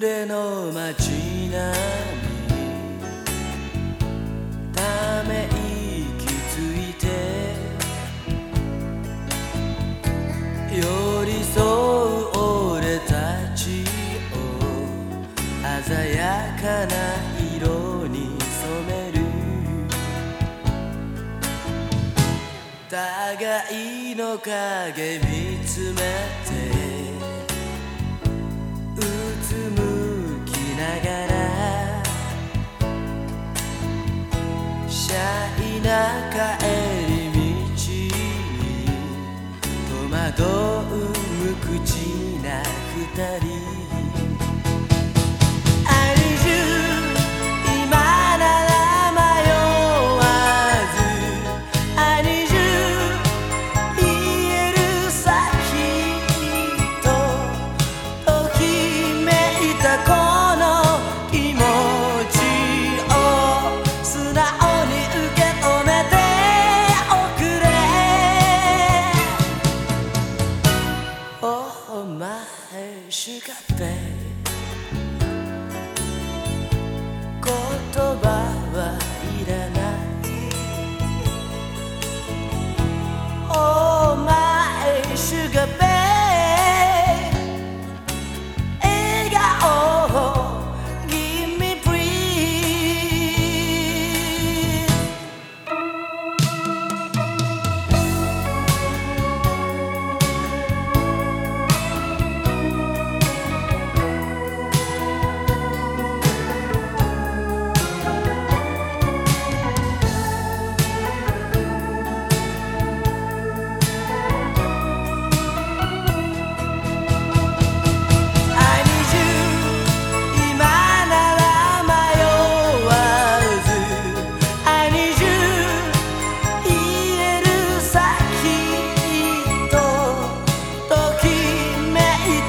れの街並みため息ついて寄り添う俺たちを鮮やかな色に染める。互いの影見つめていな帰り道に戸惑う無口な二人。我们还是该飞。